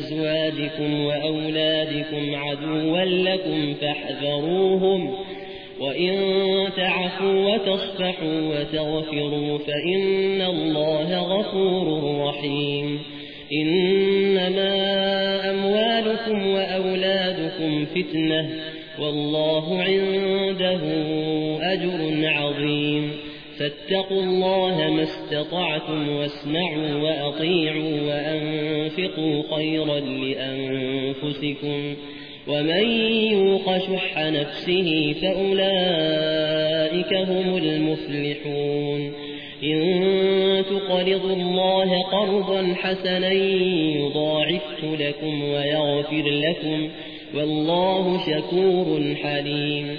أزواجكم وأولادكم عدوا لكم فاحذروهم وإن تعفوا وتصفحوا وتغفروا فإن الله غفور رحيم. إنما أموالكم وأولادكم فتنة والله عنده أجر عظيم. فاتقوا الله ما استطعتم واسمعوا وأطيعوا وأنفقوا خيرا لأنفسكم ومن يوق شح نفسه فأولئك هم المفلحون إن تقرضوا الله قرضا حسنا يضاعفه لكم ويغفر لكم والله شكور حليم